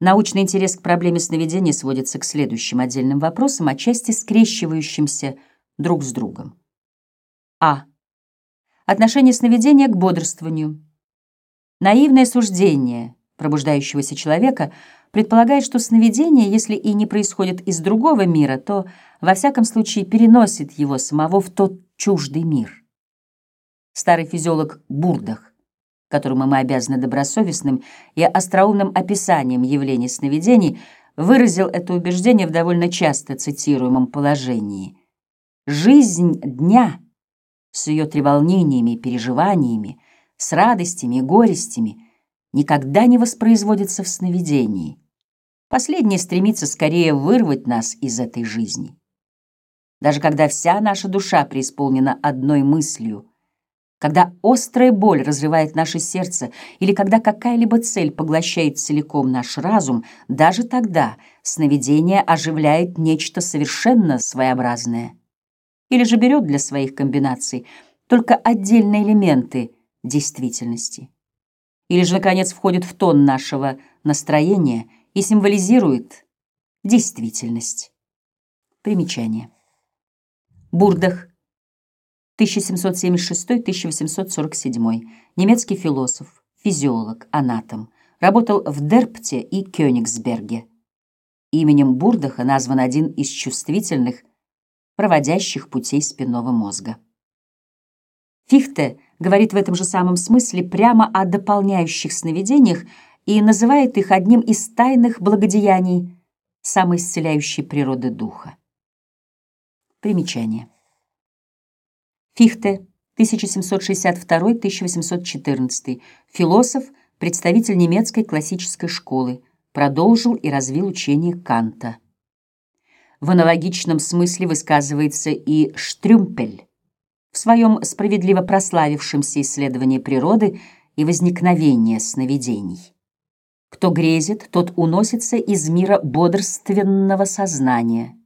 Научный интерес к проблеме сновидения сводится к следующим отдельным вопросам, отчасти скрещивающимся друг с другом. А. Отношение сновидения к бодрствованию. Наивное суждение пробуждающегося человека предполагает, что сновидение, если и не происходит из другого мира, то, во всяком случае, переносит его самого в тот чуждый мир. Старый физиолог Бурдах которому мы обязаны добросовестным и остроумным описанием явлений сновидений, выразил это убеждение в довольно часто цитируемом положении. «Жизнь дня с ее треволнениями и переживаниями, с радостями и горестями никогда не воспроизводится в сновидении. Последнее стремится скорее вырвать нас из этой жизни. Даже когда вся наша душа преисполнена одной мыслью — когда острая боль разрывает наше сердце или когда какая-либо цель поглощает целиком наш разум, даже тогда сновидение оживляет нечто совершенно своеобразное. Или же берет для своих комбинаций только отдельные элементы действительности. Или же, наконец, входит в тон нашего настроения и символизирует действительность. Примечание. Бурдах 1776-1847, немецкий философ, физиолог, анатом, работал в Дерпте и Кёнигсберге. Именем Бурдаха назван один из чувствительных, проводящих путей спинного мозга. Фихте говорит в этом же самом смысле прямо о дополняющих сновидениях и называет их одним из тайных благодеяний самоисцеляющей природы духа. Примечание. Фихте, 1762-1814, философ, представитель немецкой классической школы, продолжил и развил учение Канта. В аналогичном смысле высказывается и Штрюмпель в своем справедливо прославившемся исследовании природы и возникновения сновидений. Кто грезит, тот уносится из мира бодрственного сознания.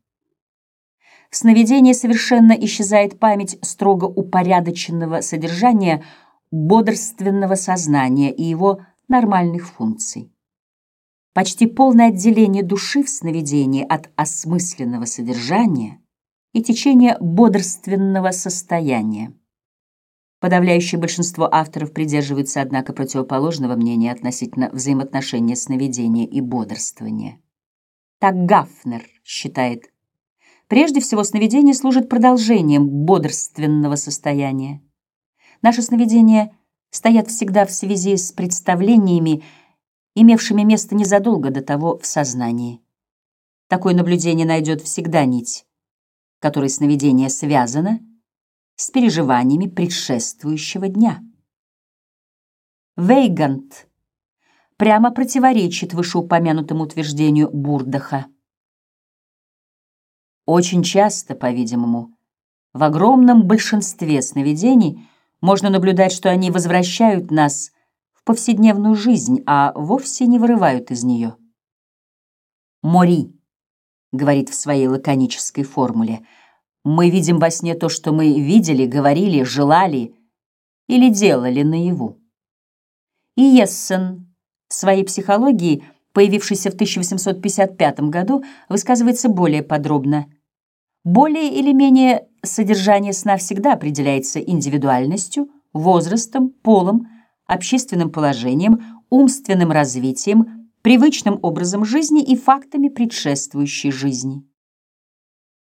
В сновидении совершенно исчезает память строго упорядоченного содержания бодрственного сознания и его нормальных функций. Почти полное отделение души в сновидении от осмысленного содержания и течение бодрственного состояния. Подавляющее большинство авторов придерживаются, однако, противоположного мнения относительно взаимоотношения сновидения и бодрствования. Так Гафнер считает Прежде всего, сновидение служит продолжением бодрственного состояния. Наши сновидения стоят всегда в связи с представлениями, имевшими место незадолго до того в сознании. Такое наблюдение найдет всегда нить, которой сновидение связано с переживаниями предшествующего дня. Вейгант прямо противоречит вышеупомянутому утверждению Бурдаха. Очень часто, по-видимому, в огромном большинстве сновидений можно наблюдать, что они возвращают нас в повседневную жизнь, а вовсе не вырывают из нее. Мори говорит в своей лаконической формуле, мы видим во сне то, что мы видели, говорили, желали или делали наяву. И Ессен в своей психологии, появившейся в 1855 году, высказывается более подробно – более или менее содержание сна всегда определяется индивидуальностью, возрастом, полом, общественным положением, умственным развитием, привычным образом жизни и фактами предшествующей жизни.